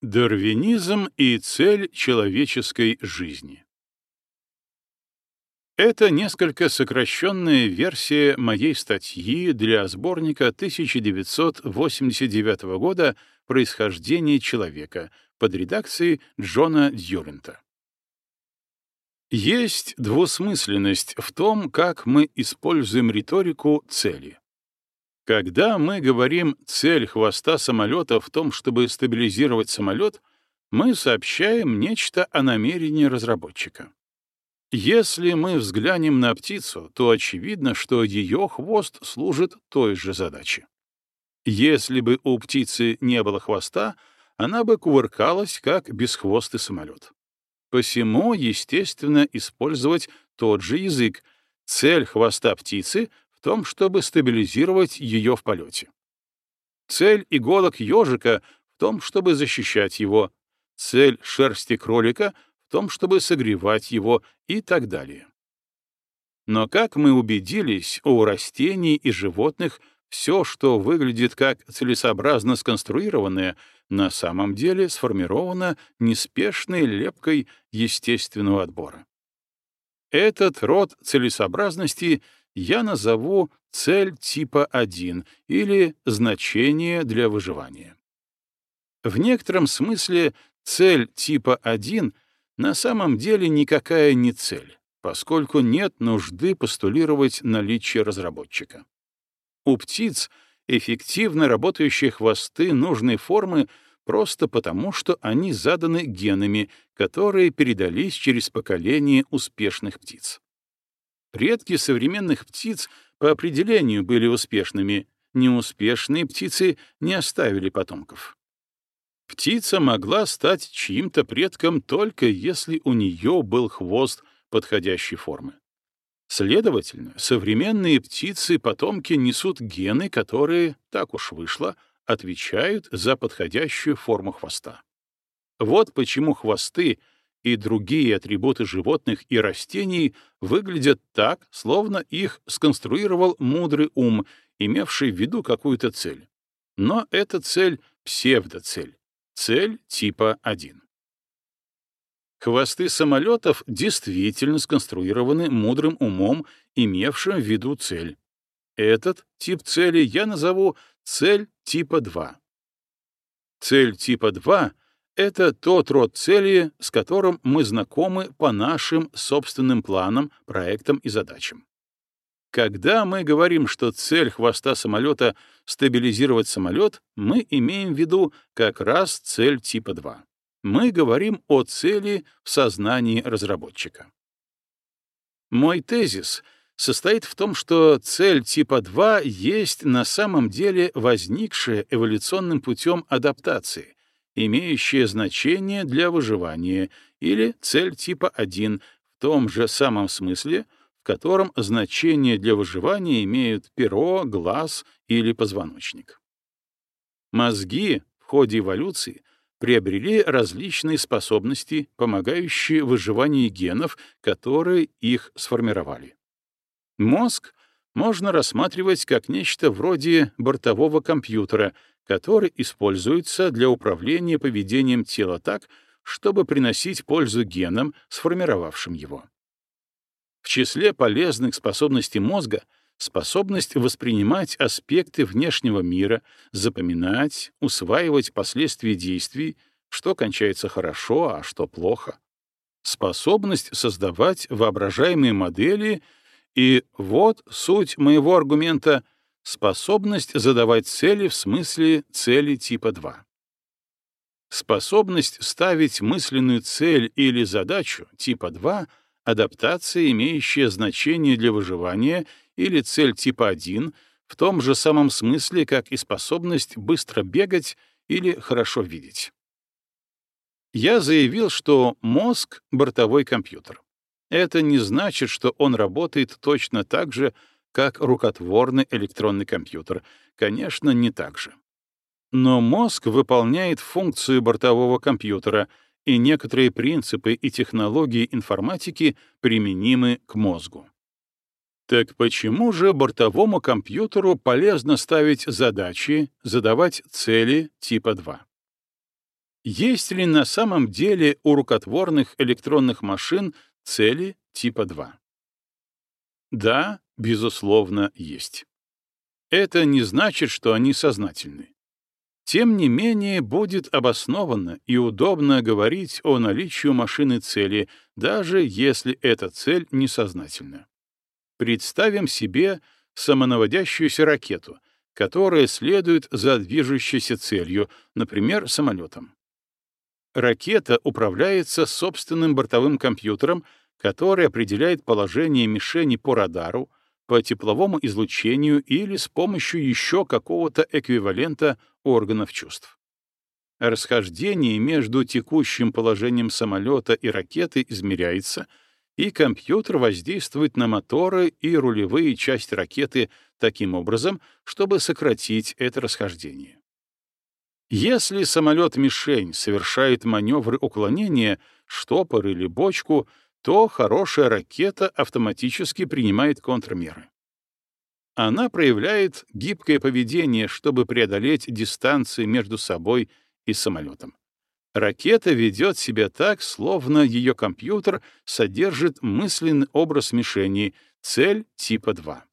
Дарвинизм и цель человеческой жизни. Это несколько сокращенная версия моей статьи для сборника 1989 года «Происхождение человека» под редакцией Джона Дьюрента. Есть двусмысленность в том, как мы используем риторику цели. Когда мы говорим «цель хвоста самолета в том, чтобы стабилизировать самолет», мы сообщаем нечто о намерении разработчика. Если мы взглянем на птицу, то очевидно, что ее хвост служит той же задаче. Если бы у птицы не было хвоста, она бы кувыркалась, как бесхвостый самолет. Посему, естественно, использовать тот же язык. Цель хвоста птицы в том, чтобы стабилизировать ее в полете. Цель иголок ежика в том, чтобы защищать его. Цель шерсти кролика в том, чтобы согревать его и так далее. Но, как мы убедились, у растений и животных все, что выглядит как целесообразно сконструированное, на самом деле сформировано неспешной лепкой естественного отбора. Этот род целесообразности я назову цель типа 1 или значение для выживания. В некотором смысле цель типа 1 на самом деле никакая не цель, поскольку нет нужды постулировать наличие разработчика. У птиц эффективно работающие хвосты нужной формы просто потому, что они заданы генами, которые передались через поколение успешных птиц. Предки современных птиц по определению были успешными, неуспешные птицы не оставили потомков. Птица могла стать чьим-то предком только если у нее был хвост подходящей формы. Следовательно, современные птицы-потомки несут гены, которые, так уж вышло, отвечают за подходящую форму хвоста. Вот почему хвосты и другие атрибуты животных и растений выглядят так, словно их сконструировал мудрый ум, имевший в виду какую-то цель. Но эта цель — псевдоцель, цель типа 1. Хвосты самолетов действительно сконструированы мудрым умом, имевшим в виду цель. Этот тип цели я назову цель типа 2. Цель типа 2 это тот род цели, с которым мы знакомы по нашим собственным планам, проектам и задачам. Когда мы говорим, что цель хвоста самолета — стабилизировать самолет, мы имеем в виду как раз цель типа 2. Мы говорим о цели в сознании разработчика. Мой тезис состоит в том, что цель типа 2 есть на самом деле возникшая эволюционным путем адаптации, имеющее значение для выживания, или цель типа 1 в том же самом смысле, в котором значение для выживания имеют перо, глаз или позвоночник. Мозги в ходе эволюции приобрели различные способности, помогающие выживанию генов, которые их сформировали. Мозг можно рассматривать как нечто вроде бортового компьютера, который используется для управления поведением тела так, чтобы приносить пользу генам, сформировавшим его. В числе полезных способностей мозга способность воспринимать аспекты внешнего мира, запоминать, усваивать последствия действий, что кончается хорошо, а что плохо. Способность создавать воображаемые модели и вот суть моего аргумента — Способность задавать цели в смысле цели типа 2. Способность ставить мысленную цель или задачу типа 2 — адаптация, имеющая значение для выживания, или цель типа 1 в том же самом смысле, как и способность быстро бегать или хорошо видеть. Я заявил, что мозг — бортовой компьютер. Это не значит, что он работает точно так же, как рукотворный электронный компьютер. Конечно, не так же. Но мозг выполняет функцию бортового компьютера, и некоторые принципы и технологии информатики применимы к мозгу. Так почему же бортовому компьютеру полезно ставить задачи, задавать цели типа 2? Есть ли на самом деле у рукотворных электронных машин цели типа 2? Да, безусловно, есть. Это не значит, что они сознательны. Тем не менее, будет обоснованно и удобно говорить о наличии машины цели, даже если эта цель несознательна. Представим себе самонаводящуюся ракету, которая следует за движущейся целью, например, самолетом. Ракета управляется собственным бортовым компьютером, который определяет положение мишени по радару, по тепловому излучению или с помощью еще какого-то эквивалента органов чувств. Расхождение между текущим положением самолета и ракеты измеряется, и компьютер воздействует на моторы и рулевые части ракеты таким образом, чтобы сократить это расхождение. Если самолет-мишень совершает маневры уклонения, штопор или бочку, то хорошая ракета автоматически принимает контрмеры. Она проявляет гибкое поведение, чтобы преодолеть дистанции между собой и самолетом. Ракета ведет себя так, словно ее компьютер содержит мысленный образ мишени, цель типа 2.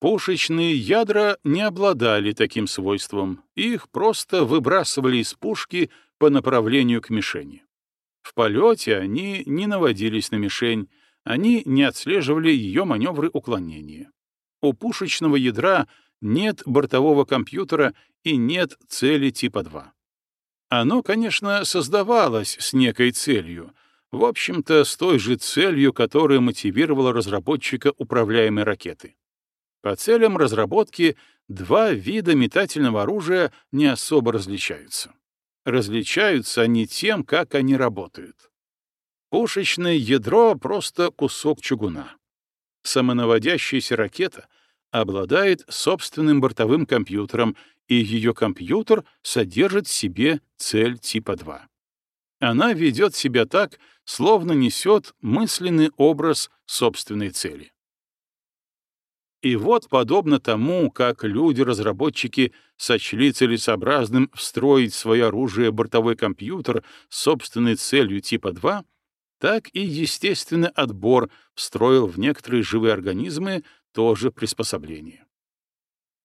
Пушечные ядра не обладали таким свойством, их просто выбрасывали из пушки по направлению к мишени. В полете они не наводились на мишень, они не отслеживали ее маневры уклонения. У пушечного ядра нет бортового компьютера и нет цели типа 2. Оно, конечно, создавалось с некой целью, в общем-то, с той же целью, которая мотивировала разработчика управляемой ракеты. По целям разработки два вида метательного оружия не особо различаются. Различаются они тем, как они работают. Пушечное ядро — просто кусок чугуна. Самонаводящаяся ракета обладает собственным бортовым компьютером, и ее компьютер содержит в себе цель типа 2. Она ведет себя так, словно несет мысленный образ собственной цели. И вот, подобно тому, как люди-разработчики сочли целесообразным встроить в свое оружие бортовой компьютер с собственной целью типа 2, так и естественный отбор встроил в некоторые живые организмы тоже приспособление.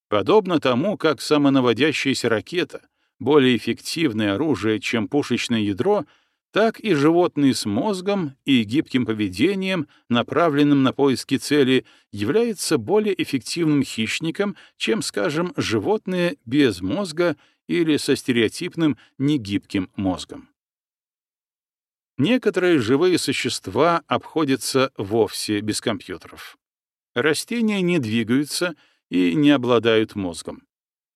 Подобно тому, как самонаводящаяся ракета — более эффективное оружие, чем пушечное ядро — так и животные с мозгом и гибким поведением, направленным на поиски цели, является более эффективным хищником, чем, скажем, животные без мозга или со стереотипным негибким мозгом. Некоторые живые существа обходятся вовсе без компьютеров. Растения не двигаются и не обладают мозгом.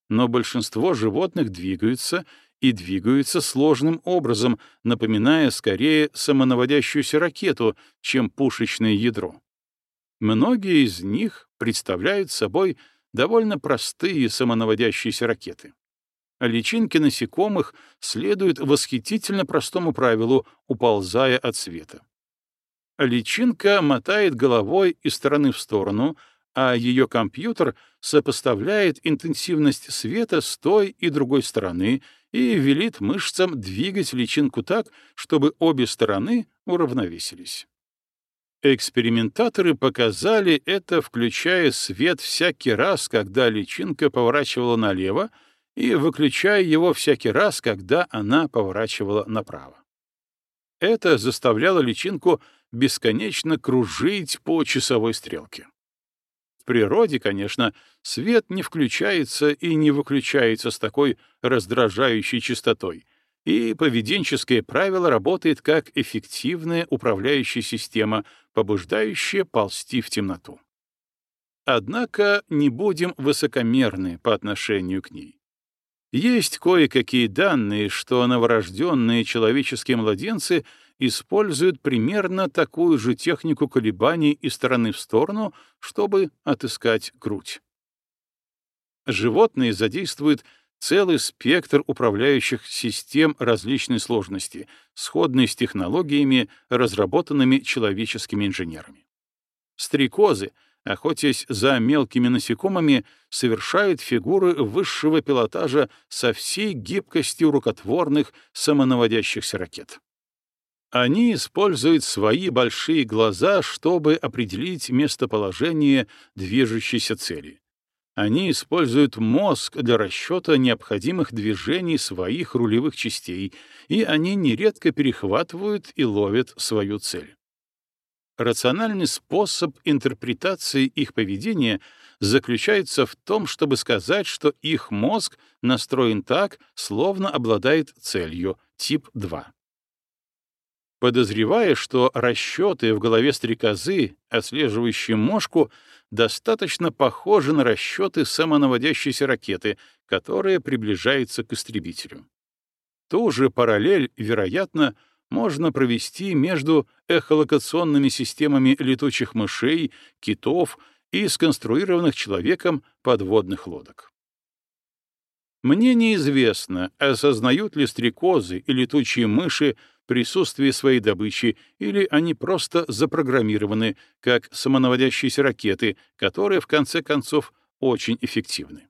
Но большинство животных двигаются и двигаются сложным образом, напоминая скорее самонаводящуюся ракету, чем пушечное ядро. Многие из них представляют собой довольно простые самонаводящиеся ракеты. А личинки насекомых следуют восхитительно простому правилу, уползая от света. Личинка мотает головой из стороны в сторону, а ее компьютер сопоставляет интенсивность света с той и другой стороны и велит мышцам двигать личинку так, чтобы обе стороны уравновесились. Экспериментаторы показали это, включая свет всякий раз, когда личинка поворачивала налево, и выключая его всякий раз, когда она поворачивала направо. Это заставляло личинку бесконечно кружить по часовой стрелке природе, конечно, свет не включается и не выключается с такой раздражающей частотой, и поведенческое правило работает как эффективная управляющая система, побуждающая ползти в темноту. Однако не будем высокомерны по отношению к ней. Есть кое-какие данные, что новорожденные человеческие младенцы — используют примерно такую же технику колебаний из стороны в сторону, чтобы отыскать грудь. Животные задействуют целый спектр управляющих систем различной сложности, сходный с технологиями, разработанными человеческими инженерами. Стрекозы охотясь за мелкими насекомыми, совершают фигуры высшего пилотажа со всей гибкостью рукотворных самонаводящихся ракет. Они используют свои большие глаза, чтобы определить местоположение движущейся цели. Они используют мозг для расчета необходимых движений своих рулевых частей, и они нередко перехватывают и ловят свою цель. Рациональный способ интерпретации их поведения заключается в том, чтобы сказать, что их мозг настроен так, словно обладает целью, тип 2. Подозревая, что расчеты в голове стрекозы, отслеживающие мошку, достаточно похожи на расчеты самонаводящейся ракеты, которая приближается к истребителю. Ту же параллель, вероятно, можно провести между эхолокационными системами летучих мышей, китов и сконструированных человеком подводных лодок. Мне неизвестно, осознают ли стрекозы и летучие мыши присутствие своей добычи, или они просто запрограммированы, как самонаводящиеся ракеты, которые, в конце концов, очень эффективны.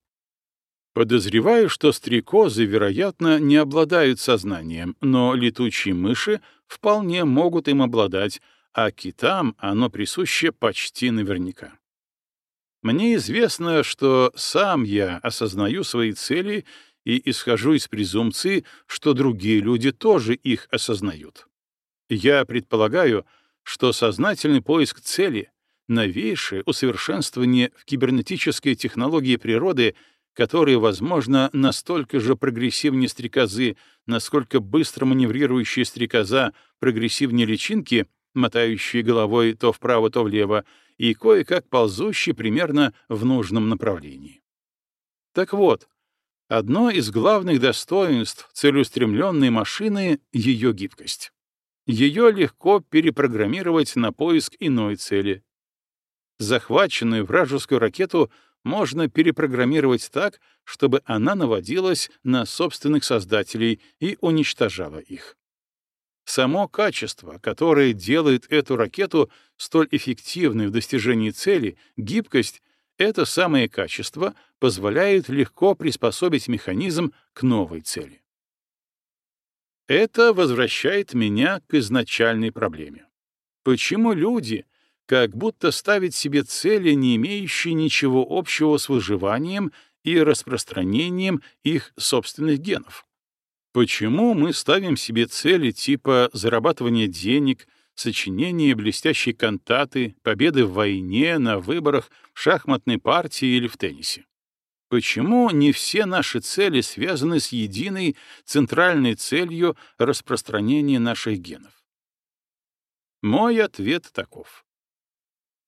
Подозреваю, что стрекозы, вероятно, не обладают сознанием, но летучие мыши вполне могут им обладать, а китам оно присуще почти наверняка. Мне известно, что сам я осознаю свои цели и исхожу из презумпции, что другие люди тоже их осознают. Я предполагаю, что сознательный поиск цели, новейшее усовершенствование в кибернетической технологии природы — которые, возможно, настолько же прогрессивнее стрекозы, насколько быстро маневрирующая стрекоза прогрессивнее личинки, мотающие головой то вправо, то влево, и кое-как ползущие примерно в нужном направлении. Так вот, одно из главных достоинств целеустремленной машины — ее гибкость. Ее легко перепрограммировать на поиск иной цели. Захваченную вражескую ракету — можно перепрограммировать так, чтобы она наводилась на собственных создателей и уничтожала их. Само качество, которое делает эту ракету столь эффективной в достижении цели, гибкость, это самое качество позволяет легко приспособить механизм к новой цели. Это возвращает меня к изначальной проблеме. Почему люди — как будто ставить себе цели, не имеющие ничего общего с выживанием и распространением их собственных генов. Почему мы ставим себе цели типа зарабатывания денег, сочинения блестящей кантаты, победы в войне, на выборах, в шахматной партии или в теннисе? Почему не все наши цели связаны с единой центральной целью распространения наших генов? Мой ответ таков.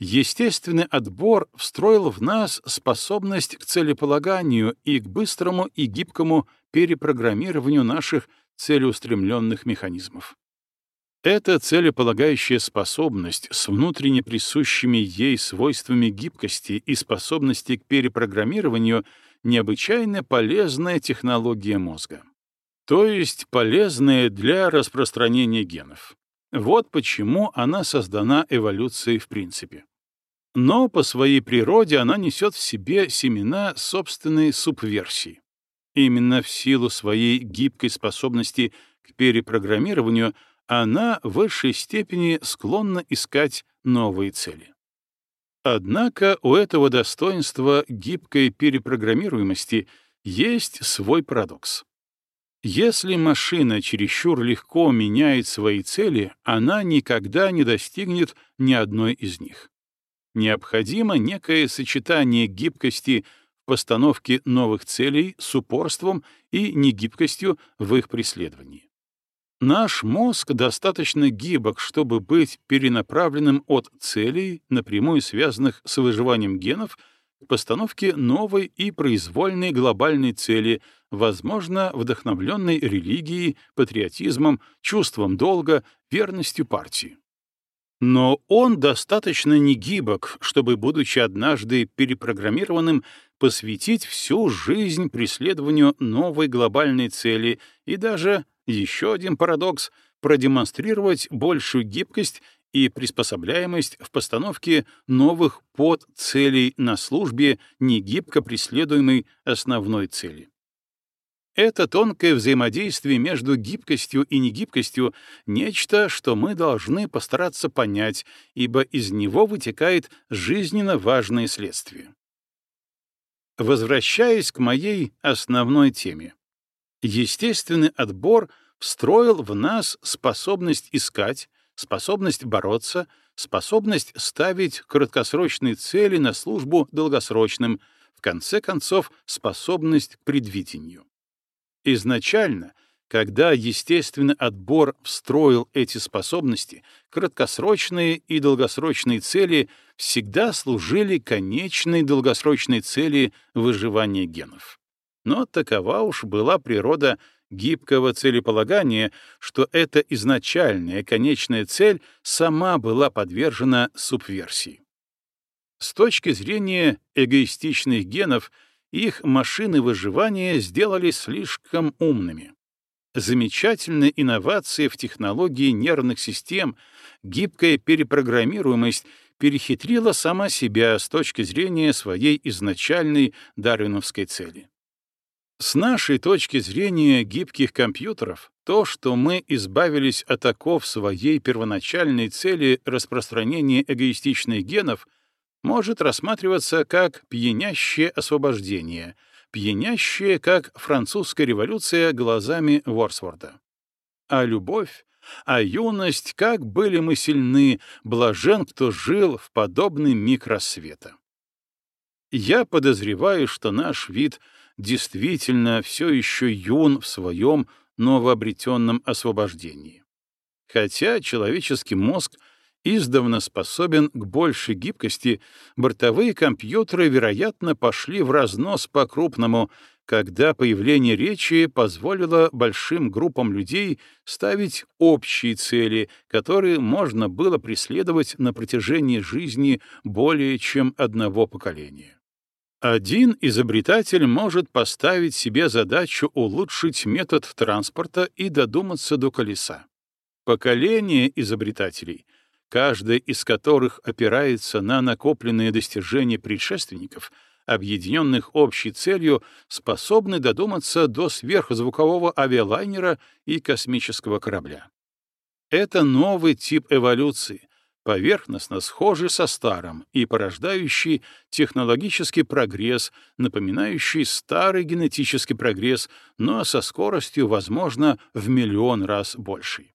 Естественный отбор встроил в нас способность к целеполаганию и к быстрому и гибкому перепрограммированию наших целеустремленных механизмов. Эта целеполагающая способность с внутренне присущими ей свойствами гибкости и способности к перепрограммированию — необычайно полезная технология мозга. То есть полезная для распространения генов. Вот почему она создана эволюцией в принципе но по своей природе она несет в себе семена собственной субверсии. Именно в силу своей гибкой способности к перепрограммированию она в высшей степени склонна искать новые цели. Однако у этого достоинства гибкой перепрограммируемости есть свой парадокс. Если машина чересчур легко меняет свои цели, она никогда не достигнет ни одной из них необходимо некое сочетание гибкости в постановке новых целей с упорством и негибкостью в их преследовании. Наш мозг достаточно гибок, чтобы быть перенаправленным от целей, напрямую связанных с выживанием генов, к постановке новой и произвольной глобальной цели, возможно, вдохновленной религией, патриотизмом, чувством долга, верностью партии. Но он достаточно негибок, чтобы, будучи однажды перепрограммированным, посвятить всю жизнь преследованию новой глобальной цели и даже, еще один парадокс, продемонстрировать большую гибкость и приспособляемость в постановке новых подцелей на службе негибко преследуемой основной цели. Это тонкое взаимодействие между гибкостью и негибкостью — нечто, что мы должны постараться понять, ибо из него вытекает жизненно важное следствие. Возвращаясь к моей основной теме. Естественный отбор встроил в нас способность искать, способность бороться, способность ставить краткосрочные цели на службу долгосрочным, в конце концов, способность к предвидению. Изначально, когда естественный отбор встроил эти способности, краткосрочные и долгосрочные цели всегда служили конечной долгосрочной цели выживания генов. Но такова уж была природа гибкого целеполагания, что эта изначальная конечная цель сама была подвержена субверсии. С точки зрения эгоистичных генов — их машины выживания сделали слишком умными. Замечательная инновация в технологии нервных систем, гибкая перепрограммируемость перехитрила сама себя с точки зрения своей изначальной дарвиновской цели. С нашей точки зрения гибких компьютеров, то, что мы избавились от оков своей первоначальной цели распространения эгоистичных генов — может рассматриваться как пьянящее освобождение, пьянящее, как французская революция глазами Ворсворда. А любовь, а юность, как были мы сильны, блажен, кто жил в подобный миг рассвета. Я подозреваю, что наш вид действительно все еще юн в своем новообретенном освобождении. Хотя человеческий мозг — издавна способен к большей гибкости, бортовые компьютеры, вероятно, пошли в разнос по-крупному, когда появление речи позволило большим группам людей ставить общие цели, которые можно было преследовать на протяжении жизни более чем одного поколения. Один изобретатель может поставить себе задачу улучшить метод транспорта и додуматься до колеса. Поколение изобретателей — каждая из которых опирается на накопленные достижения предшественников, объединенных общей целью, способны додуматься до сверхзвукового авиалайнера и космического корабля. Это новый тип эволюции, поверхностно схожий со старым и порождающий технологический прогресс, напоминающий старый генетический прогресс, но со скоростью, возможно, в миллион раз большей.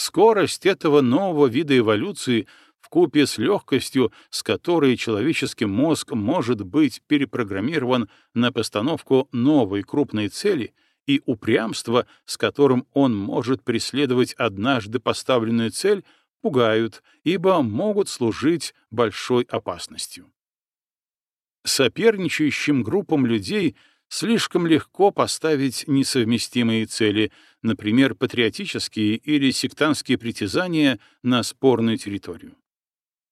Скорость этого нового вида эволюции в купе с легкостью, с которой человеческий мозг может быть перепрограммирован на постановку новой крупной цели, и упрямство, с которым он может преследовать однажды поставленную цель, пугают, ибо могут служить большой опасностью. Соперничающим группам людей слишком легко поставить несовместимые цели, например, патриотические или сектантские притязания на спорную территорию.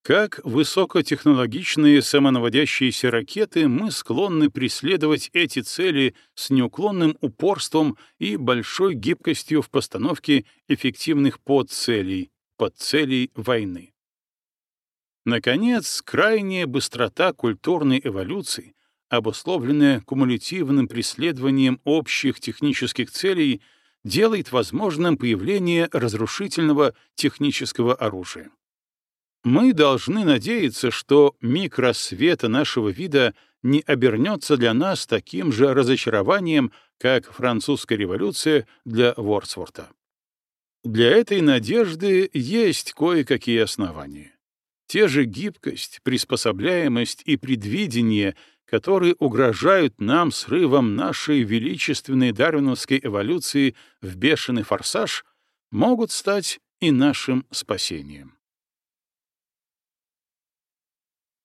Как высокотехнологичные самонаводящиеся ракеты, мы склонны преследовать эти цели с неуклонным упорством и большой гибкостью в постановке эффективных подцелей, подцелей войны. Наконец, крайняя быстрота культурной эволюции, обусловленная кумулятивным преследованием общих технических целей, делает возможным появление разрушительного технического оружия. Мы должны надеяться, что миг рассвета нашего вида не обернется для нас таким же разочарованием, как французская революция для Вордсворта. Для этой надежды есть кое-какие основания. Те же гибкость, приспособляемость и предвидение, которые угрожают нам срывом нашей величественной дарвиновской эволюции в бешеный форсаж, могут стать и нашим спасением.